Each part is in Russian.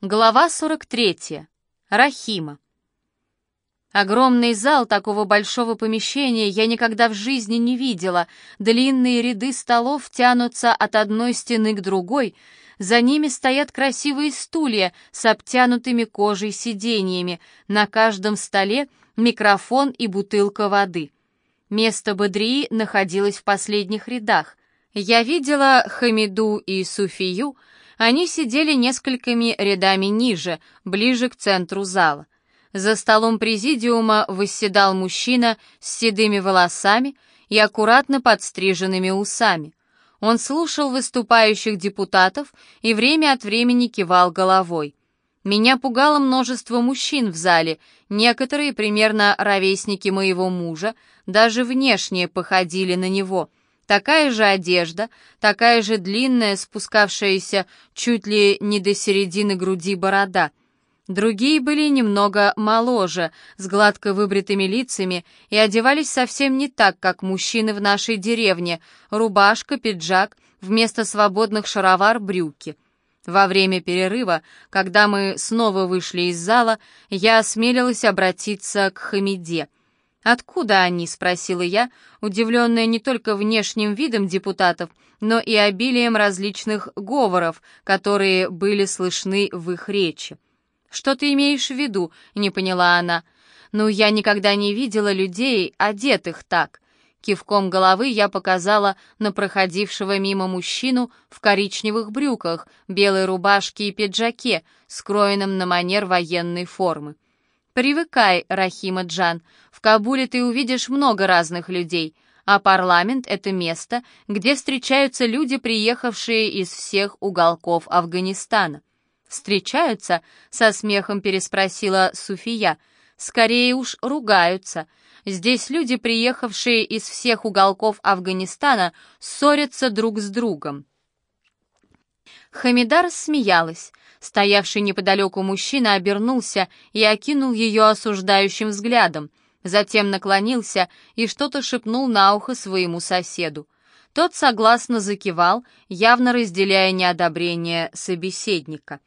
Глава 43. Рахима. Огромный зал такого большого помещения я никогда в жизни не видела. Длинные ряды столов тянутся от одной стены к другой. За ними стоят красивые стулья с обтянутыми кожей сиденьями. На каждом столе микрофон и бутылка воды. Место Бодрии находилось в последних рядах. Я видела Хамиду и Суфию — они сидели несколькими рядами ниже, ближе к центру зала. За столом президиума восседал мужчина с седыми волосами и аккуратно подстриженными усами. Он слушал выступающих депутатов и время от времени кивал головой. Меня пугало множество мужчин в зале, некоторые примерно ровесники моего мужа, даже внешне походили на него — Такая же одежда, такая же длинная, спускавшаяся чуть ли не до середины груди борода. Другие были немного моложе, с гладко выбритыми лицами и одевались совсем не так, как мужчины в нашей деревне. Рубашка, пиджак, вместо свободных шаровар брюки. Во время перерыва, когда мы снова вышли из зала, я осмелилась обратиться к Хамиде — «Откуда они?» — спросила я, удивленная не только внешним видом депутатов, но и обилием различных говоров, которые были слышны в их речи. «Что ты имеешь в виду?» — не поняла она. «Ну, я никогда не видела людей, одетых так». Кивком головы я показала на проходившего мимо мужчину в коричневых брюках, белой рубашке и пиджаке, скроенном на манер военной формы. «Привыкай, Рахима Джан, в Кабуле ты увидишь много разных людей, а парламент — это место, где встречаются люди, приехавшие из всех уголков Афганистана». «Встречаются?» — со смехом переспросила Суфия. «Скорее уж ругаются. Здесь люди, приехавшие из всех уголков Афганистана, ссорятся друг с другом». Хамида смеялась. Стоявший неподалеку мужчина обернулся и окинул ее осуждающим взглядом, затем наклонился и что-то шепнул на ухо своему соседу. Тот согласно закивал, явно разделяя неодобрение собеседника.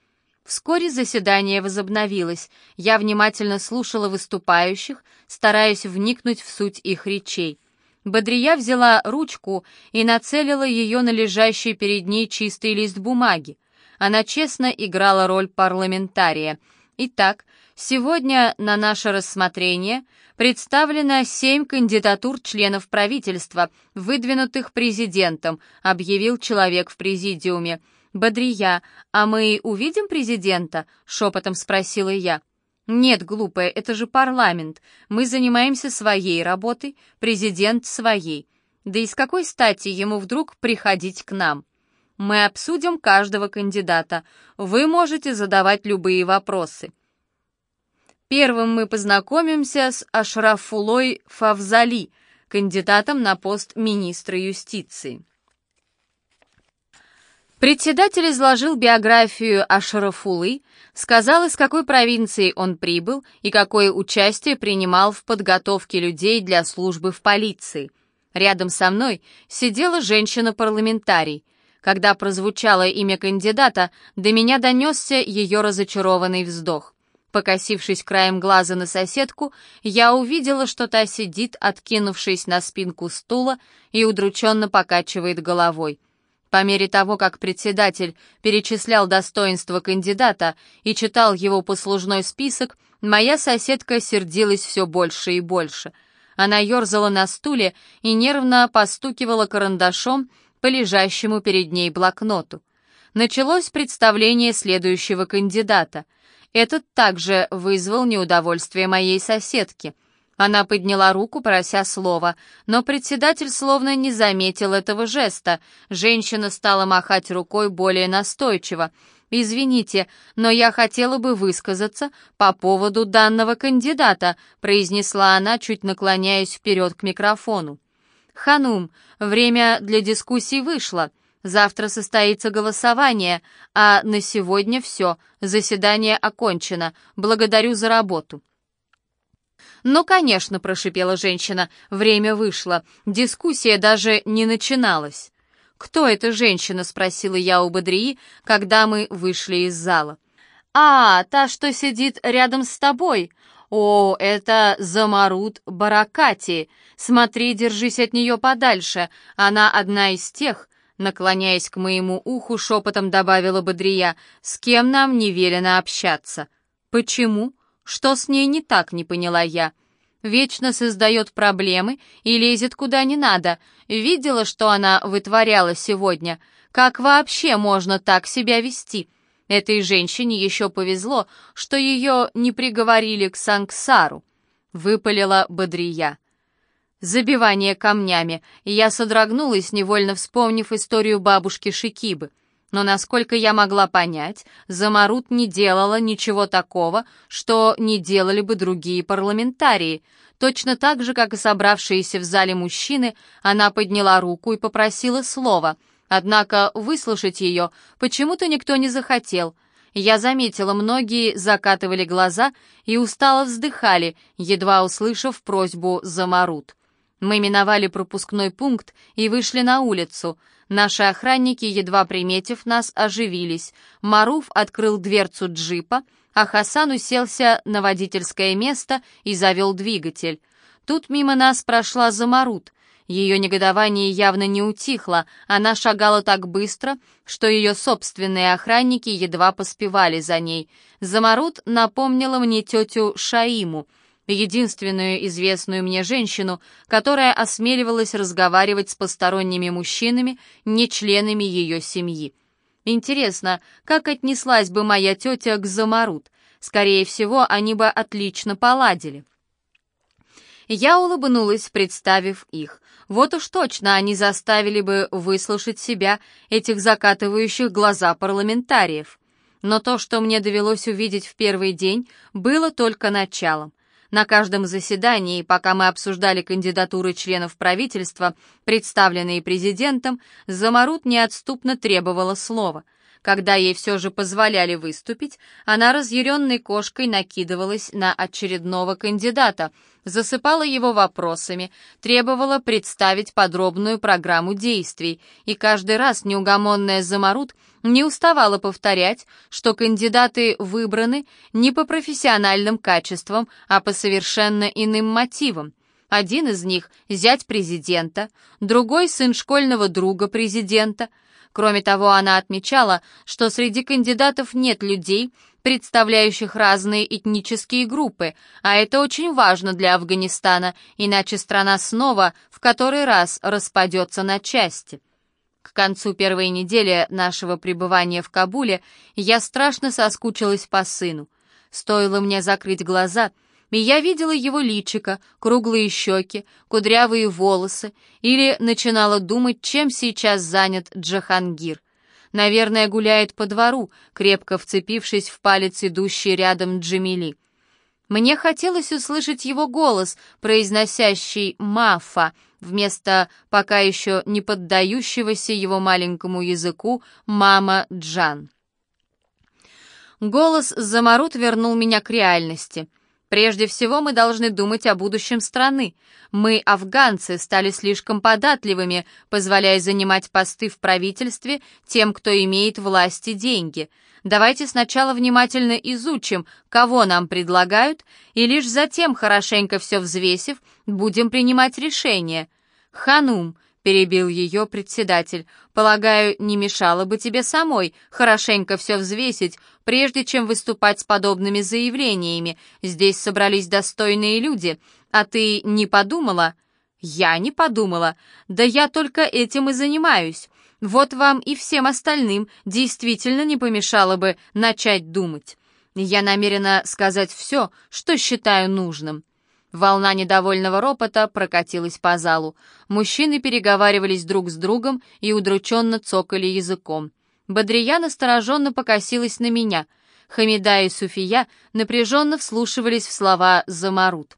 Вскоре заседание возобновилось. Я внимательно слушала выступающих, стараясь вникнуть в суть их речей. Бодрия взяла ручку и нацелила ее на лежащий перед ней чистый лист бумаги. Она честно играла роль парламентария. Итак, сегодня на наше рассмотрение представлено семь кандидатур членов правительства, выдвинутых президентом, объявил человек в президиуме. «Бодрия, а мы увидим президента?» — шепотом спросила я. «Нет, глупая, это же парламент. Мы занимаемся своей работой, президент своей. Да и с какой стати ему вдруг приходить к нам?» Мы обсудим каждого кандидата. Вы можете задавать любые вопросы. Первым мы познакомимся с Ашрафулой Фавзали, кандидатом на пост министра юстиции. Председатель изложил биографию Ашрафулы, сказал, из какой провинции он прибыл и какое участие принимал в подготовке людей для службы в полиции. Рядом со мной сидела женщина-парламентарий. Когда прозвучало имя кандидата, до меня донесся ее разочарованный вздох. Покосившись краем глаза на соседку, я увидела, что та сидит, откинувшись на спинку стула и удрученно покачивает головой. По мере того, как председатель перечислял достоинства кандидата и читал его послужной список, моя соседка сердилась все больше и больше. Она ерзала на стуле и нервно постукивала карандашом по лежащему перед ней блокноту. Началось представление следующего кандидата. Этот также вызвал неудовольствие моей соседки. Она подняла руку, прося слова, но председатель словно не заметил этого жеста. Женщина стала махать рукой более настойчиво. «Извините, но я хотела бы высказаться по поводу данного кандидата», произнесла она, чуть наклоняясь вперед к микрофону. «Ханум, время для дискуссий вышло. Завтра состоится голосование, а на сегодня все, заседание окончено. Благодарю за работу». «Ну, конечно», — прошипела женщина, — «время вышло. Дискуссия даже не начиналась». «Кто эта женщина?» — спросила я у Бодрии, когда мы вышли из зала. «А, та, что сидит рядом с тобой. О, это Замарут Баракати. Смотри, держись от нее подальше. Она одна из тех, наклоняясь к моему уху, шепотом добавила Бодрия, с кем нам не велено общаться. Почему? Что с ней не так, не поняла я. Вечно создает проблемы и лезет куда не надо. Видела, что она вытворяла сегодня. Как вообще можно так себя вести? Этой женщине еще повезло, что ее не приговорили к Санксару. Выпалила Бодрия. Забивание камнями, я содрогнулась, невольно вспомнив историю бабушки Шикибы. Но, насколько я могла понять, Замарут не делала ничего такого, что не делали бы другие парламентарии. Точно так же, как и собравшиеся в зале мужчины, она подняла руку и попросила слова — Однако выслушать ее почему-то никто не захотел. Я заметила, многие закатывали глаза и устало вздыхали, едва услышав просьбу за Марут. Мы миновали пропускной пункт и вышли на улицу. Наши охранники, едва приметив нас, оживились. Маруф открыл дверцу джипа, а Хасан уселся на водительское место и завел двигатель. Тут мимо нас прошла Замарут. Ее негодование явно не утихло, она шагала так быстро, что ее собственные охранники едва поспевали за ней. Замарут напомнила мне тетю Шаиму, единственную известную мне женщину, которая осмеливалась разговаривать с посторонними мужчинами, не членами ее семьи. Интересно, как отнеслась бы моя тетя к Замарут? Скорее всего, они бы отлично поладили. Я улыбнулась, представив их. Вот уж точно они заставили бы выслушать себя, этих закатывающих глаза парламентариев. Но то, что мне довелось увидеть в первый день, было только началом. На каждом заседании, пока мы обсуждали кандидатуры членов правительства, представленные президентом, Замарут неотступно требовала слова — когда ей все же позволяли выступить, она разъяренной кошкой накидывалась на очередного кандидата, засыпала его вопросами, требовала представить подробную программу действий, и каждый раз неугомонная Замарут не уставала повторять, что кандидаты выбраны не по профессиональным качествам, а по совершенно иным мотивам. Один из них — зять президента, другой — сын школьного друга президента — Кроме того, она отмечала, что среди кандидатов нет людей, представляющих разные этнические группы, а это очень важно для Афганистана, иначе страна снова в который раз распадется на части. К концу первой недели нашего пребывания в Кабуле я страшно соскучилась по сыну. Стоило мне закрыть глаза — и я видела его личико, круглые щеки, кудрявые волосы, или начинала думать, чем сейчас занят Джахангир. Наверное, гуляет по двору, крепко вцепившись в палец идущий рядом Джамили. Мне хотелось услышать его голос, произносящий «мафа», вместо пока еще не поддающегося его маленькому языку «мама Джан». Голос Замарут вернул меня к реальности — Прежде всего мы должны думать о будущем страны. Мы, афганцы, стали слишком податливыми, позволяя занимать посты в правительстве тем, кто имеет власть и деньги. Давайте сначала внимательно изучим, кого нам предлагают, и лишь затем, хорошенько все взвесив, будем принимать решение. Ханум, — перебил ее председатель. «Полагаю, не мешало бы тебе самой хорошенько все взвесить, прежде чем выступать с подобными заявлениями. Здесь собрались достойные люди, а ты не подумала?» «Я не подумала. Да я только этим и занимаюсь. Вот вам и всем остальным действительно не помешало бы начать думать. Я намерена сказать все, что считаю нужным». Волна недовольного ропота прокатилась по залу. Мужчины переговаривались друг с другом и удрученно цокали языком. Бодрия настороженно покосилась на меня. Хамида и Суфия напряженно вслушивались в слова «Замарут».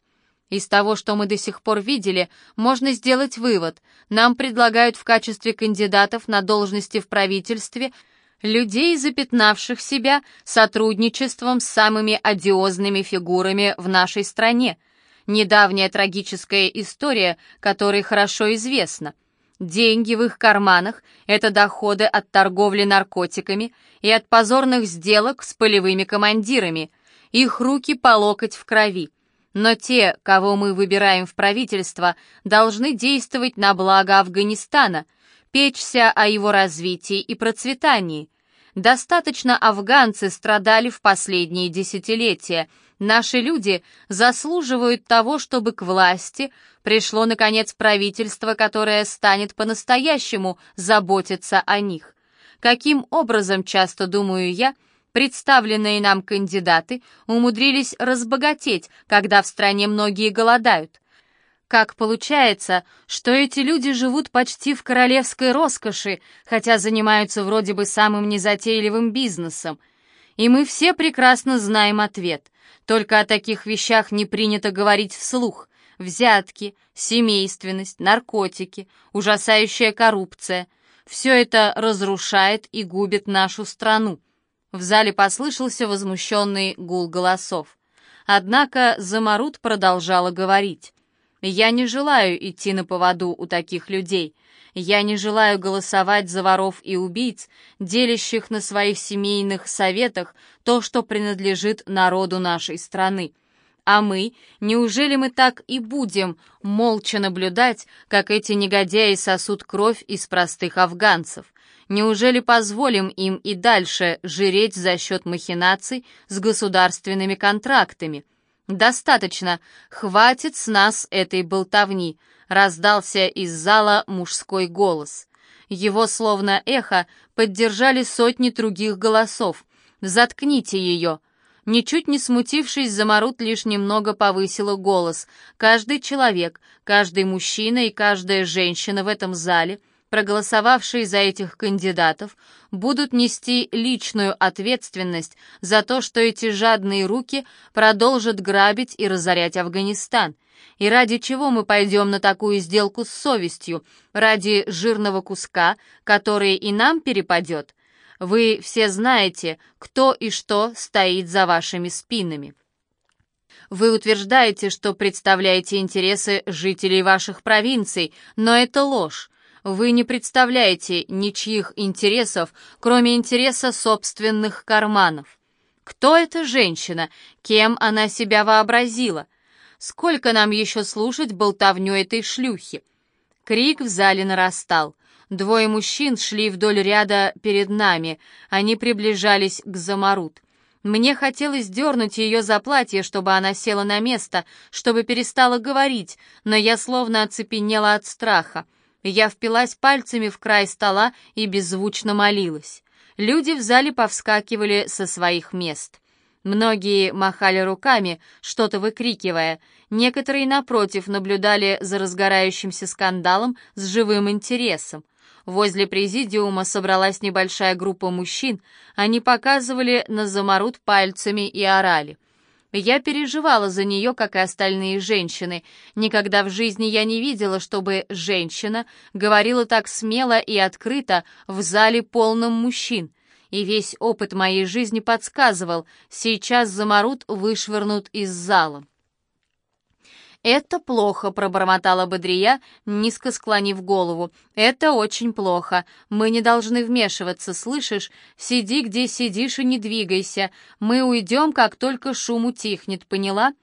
Из того, что мы до сих пор видели, можно сделать вывод. Нам предлагают в качестве кандидатов на должности в правительстве людей, запятнавших себя сотрудничеством с самыми одиозными фигурами в нашей стране — недавняя трагическая история, которой хорошо известна. Деньги в их карманах — это доходы от торговли наркотиками и от позорных сделок с полевыми командирами. Их руки по локоть в крови. Но те, кого мы выбираем в правительство, должны действовать на благо Афганистана, печься о его развитии и процветании. Достаточно афганцы страдали в последние десятилетия. Наши люди заслуживают того, чтобы к власти пришло, наконец, правительство, которое станет по-настоящему заботиться о них. Каким образом, часто думаю я, представленные нам кандидаты умудрились разбогатеть, когда в стране многие голодают? Как получается, что эти люди живут почти в королевской роскоши, хотя занимаются вроде бы самым незатейливым бизнесом? И мы все прекрасно знаем ответ. Только о таких вещах не принято говорить вслух. Взятки, семейственность, наркотики, ужасающая коррупция. Все это разрушает и губит нашу страну. В зале послышался возмущенный гул голосов. Однако Замарут продолжала говорить. Я не желаю идти на поводу у таких людей. Я не желаю голосовать за воров и убийц, делящих на своих семейных советах то, что принадлежит народу нашей страны. А мы, неужели мы так и будем молча наблюдать, как эти негодяи сосут кровь из простых афганцев? Неужели позволим им и дальше жиреть за счет махинаций с государственными контрактами? «Достаточно! Хватит с нас этой болтовни!» — раздался из зала мужской голос. Его, словно эхо, поддержали сотни других голосов. «Заткните ее!» Ничуть не смутившись, Замарут лишь немного повысила голос. Каждый человек, каждый мужчина и каждая женщина в этом зале — проголосовавшие за этих кандидатов, будут нести личную ответственность за то, что эти жадные руки продолжат грабить и разорять Афганистан. И ради чего мы пойдем на такую сделку с совестью? Ради жирного куска, который и нам перепадет? Вы все знаете, кто и что стоит за вашими спинами. Вы утверждаете, что представляете интересы жителей ваших провинций, но это ложь. Вы не представляете ничьих интересов, кроме интереса собственных карманов. Кто эта женщина? Кем она себя вообразила? Сколько нам еще слушать болтовню этой шлюхи? Крик в зале нарастал. Двое мужчин шли вдоль ряда перед нами. Они приближались к Замарут. Мне хотелось дернуть ее за платье, чтобы она села на место, чтобы перестала говорить, но я словно оцепенела от страха. Я впилась пальцами в край стола и беззвучно молилась. Люди в зале повскакивали со своих мест. Многие махали руками, что-то выкрикивая. Некоторые, напротив, наблюдали за разгорающимся скандалом с живым интересом. Возле президиума собралась небольшая группа мужчин. Они показывали на заморут пальцами и орали. Я переживала за нее, как и остальные женщины. Никогда в жизни я не видела, чтобы женщина говорила так смело и открыто в зале полном мужчин. И весь опыт моей жизни подсказывал, сейчас Замарут вышвырнут из зала. «Это плохо», — пробормотала Бодрия, низко склонив голову. «Это очень плохо. Мы не должны вмешиваться, слышишь? Сиди, где сидишь, и не двигайся. Мы уйдем, как только шум утихнет, поняла?»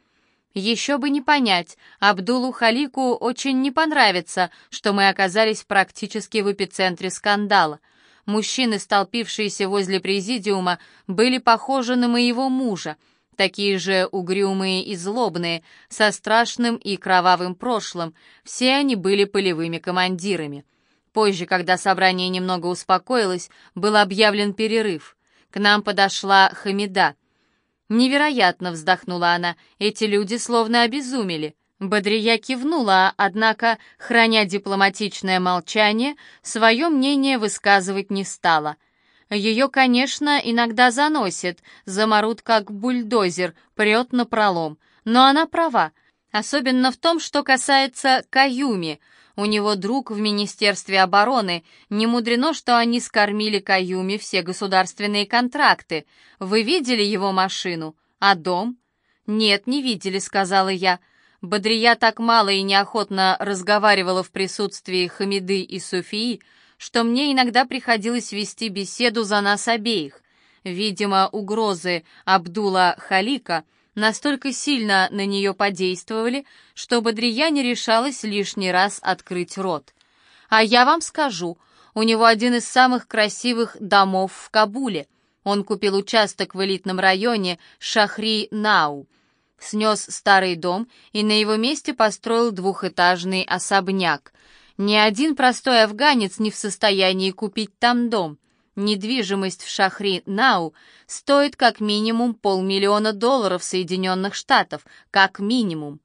Еще бы не понять, Абдулу Халику очень не понравится, что мы оказались практически в эпицентре скандала. Мужчины, столпившиеся возле президиума, были похожи на моего мужа — такие же угрюмые и злобные, со страшным и кровавым прошлым. Все они были полевыми командирами. Позже, когда собрание немного успокоилось, был объявлен перерыв. К нам подошла Хамида. «Невероятно!» — вздохнула она. «Эти люди словно обезумели». Бодрия кивнула, однако, храня дипломатичное молчание, свое мнение высказывать не стала — ее, конечно, иногда заносит, заморут как бульдозер, прет на пролом. Но она права, особенно в том, что касается Каюми. У него друг в Министерстве обороны. Не мудрено, что они скормили Каюми все государственные контракты. Вы видели его машину? А дом? Нет, не видели, сказала я. Бодрия так мало и неохотно разговаривала в присутствии Хамиды и Софии, что мне иногда приходилось вести беседу за нас обеих. Видимо, угрозы Абдула Халика настолько сильно на нее подействовали, что Бодрия не решалась лишний раз открыть рот. А я вам скажу, у него один из самых красивых домов в Кабуле. Он купил участок в элитном районе Шахри-Нау — снес старый дом и на его месте построил двухэтажный особняк. Ни один простой афганец не в состоянии купить там дом. Недвижимость в Шахри-Нау стоит как минимум полмиллиона долларов Соединенных Штатов, как минимум.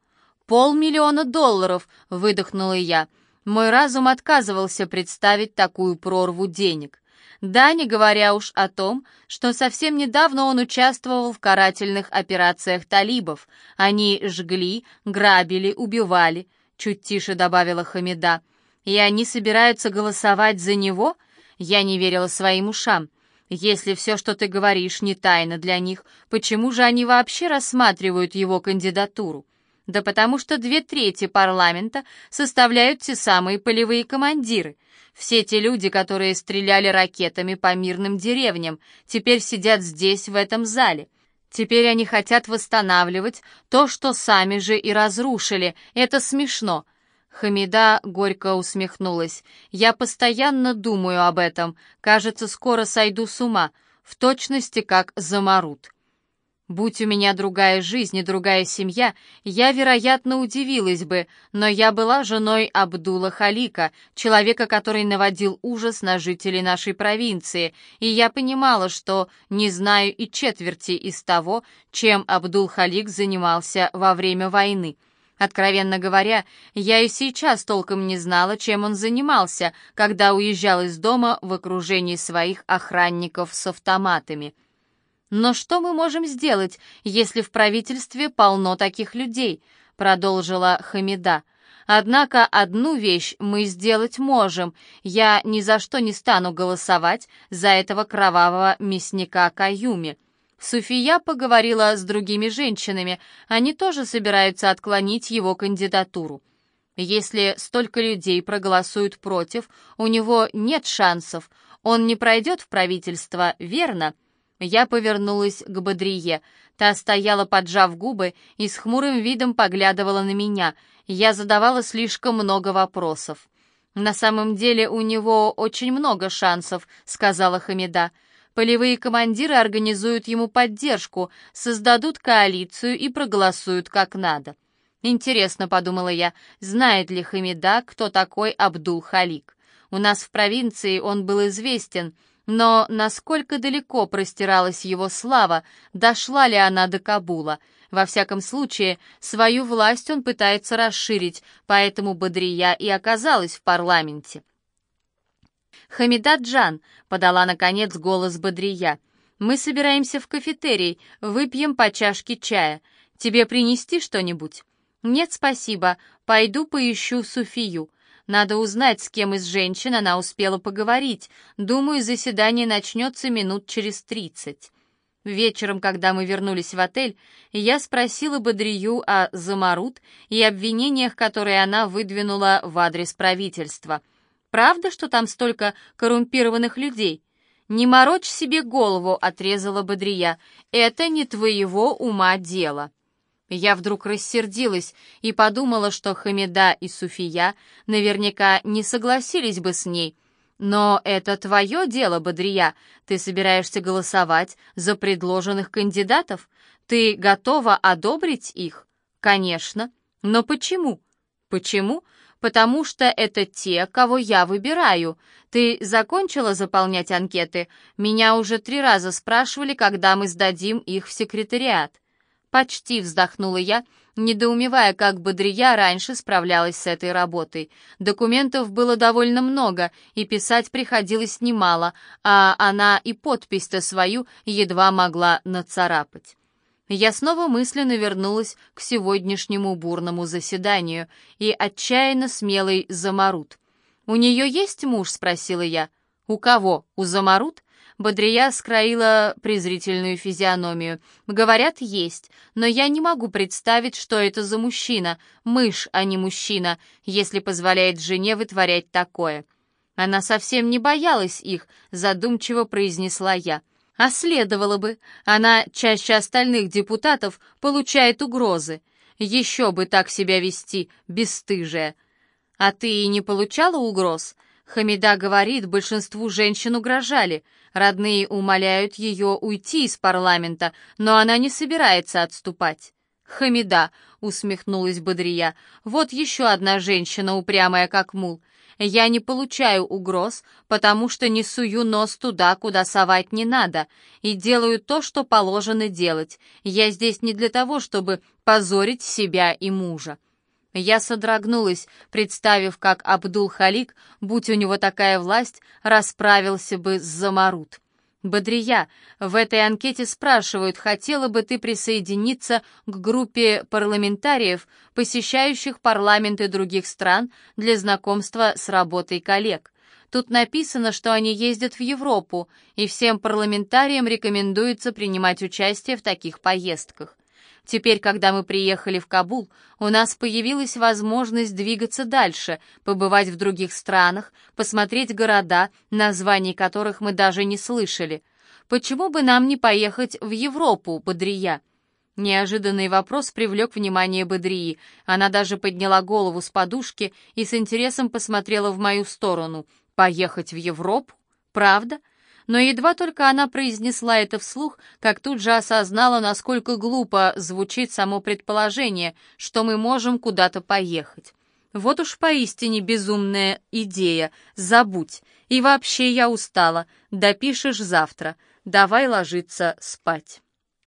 «Полмиллиона долларов!» — выдохнула я. Мой разум отказывался представить такую прорву денег. Да, не говоря уж о том, что совсем недавно он участвовал в карательных операциях талибов. Они жгли, грабили, убивали, чуть тише добавила Хамида. И они собираются голосовать за него? Я не верила своим ушам. Если все, что ты говоришь, не тайна для них, почему же они вообще рассматривают его кандидатуру? Да потому что две трети парламента составляют те самые полевые командиры. Все те люди, которые стреляли ракетами по мирным деревням, теперь сидят здесь, в этом зале. Теперь они хотят восстанавливать то, что сами же и разрушили. Это смешно. Хамида горько усмехнулась. «Я постоянно думаю об этом. Кажется, скоро сойду с ума, в точности как Замарут». Будь у меня другая жизнь и другая семья, я, вероятно, удивилась бы, но я была женой Абдула Халика, человека, который наводил ужас на жителей нашей провинции, и я понимала, что не знаю и четверти из того, чем Абдул Халик занимался во время войны. Откровенно говоря, я и сейчас толком не знала, чем он занимался, когда уезжал из дома в окружении своих охранников с автоматами. «Но что мы можем сделать, если в правительстве полно таких людей?» — продолжила Хамида. «Однако одну вещь мы сделать можем. Я ни за что не стану голосовать за этого кровавого мясника Каюми». Суфия поговорила с другими женщинами, они тоже собираются отклонить его кандидатуру. Если столько людей проголосуют против, у него нет шансов. Он не пройдет в правительство, верно?» Я повернулась к Бодрие. Та стояла, поджав губы, и с хмурым видом поглядывала на меня. Я задавала слишком много вопросов. «На самом деле у него очень много шансов», — сказала Хамида. «Полевые командиры организуют ему поддержку, создадут коалицию и проголосуют как надо». «Интересно», — подумала я, — «знает ли Хамида, кто такой Абдул-Халик? У нас в провинции он был известен, но насколько далеко простиралась его слава, дошла ли она до Кабула? Во всяком случае, свою власть он пытается расширить, поэтому Бодрия и оказалась в парламенте. «Хамида Джан», — подала, наконец, голос Бодрия, — «мы собираемся в кафетерий, выпьем по чашке чая. Тебе принести что-нибудь?» «Нет, спасибо, пойду поищу Суфию. Надо узнать, с кем из женщин она успела поговорить. Думаю, заседание начнется минут через тридцать. Вечером, когда мы вернулись в отель, я спросила Бодрию о Замарут и обвинениях, которые она выдвинула в адрес правительства. «Правда, что там столько коррумпированных людей?» «Не морочь себе голову», — отрезала Бодрия. «Это не твоего ума дело». Я вдруг рассердилась и подумала, что Хамида и Суфия наверняка не согласились бы с ней. Но это твое дело, Бодрия. Ты собираешься голосовать за предложенных кандидатов? Ты готова одобрить их? Конечно. Но почему? Почему? Потому что это те, кого я выбираю. Ты закончила заполнять анкеты? Меня уже три раза спрашивали, когда мы сдадим их в секретариат. Почти вздохнула я, недоумевая, как Бодрия раньше справлялась с этой работой. Документов было довольно много, и писать приходилось немало, а она и подпись-то свою едва могла нацарапать. Я снова мысленно вернулась к сегодняшнему бурному заседанию и отчаянно смелый Замарут. «У нее есть муж?» — спросила я. «У кого? У Замарут?» Бодрия скроила презрительную физиономию. «Говорят, есть, но я не могу представить, что это за мужчина, мышь, а не мужчина, если позволяет жене вытворять такое». Она совсем не боялась их, задумчиво произнесла я. А следовало бы, она чаще остальных депутатов получает угрозы. Еще бы так себя вести, бесстыжая. А ты и не получала угроз? Хамида говорит, большинству женщин угрожали. Родные умоляют ее уйти из парламента, но она не собирается отступать. «Хамида», — усмехнулась Бодрия, — «вот еще одна женщина, упрямая как мул. Я не получаю угроз, потому что не сую нос туда, куда совать не надо, и делаю то, что положено делать. Я здесь не для того, чтобы позорить себя и мужа. Я содрогнулась, представив, как Абдул-Халик, будь у него такая власть, расправился бы с Замарут. «Бодрия, в этой анкете спрашивают, хотела бы ты присоединиться к группе парламентариев, посещающих парламенты других стран для знакомства с работой коллег. Тут написано, что они ездят в Европу, и всем парламентариям рекомендуется принимать участие в таких поездках. Теперь, когда мы приехали в Кабул, у нас появилась возможность двигаться дальше, побывать в других странах, посмотреть города, названий которых мы даже не слышали. Почему бы нам не поехать в Европу, Бодрия?» Неожиданный вопрос привлек внимание Бодрии. Она даже подняла голову с подушки и с интересом посмотрела в мою сторону. «Поехать в Европу? Правда?» Но едва только она произнесла это вслух, как тут же осознала, насколько глупо звучит само предположение, что мы можем куда-то поехать. Вот уж поистине безумная идея. Забудь. И вообще я устала. Допишешь завтра. Давай ложиться спать.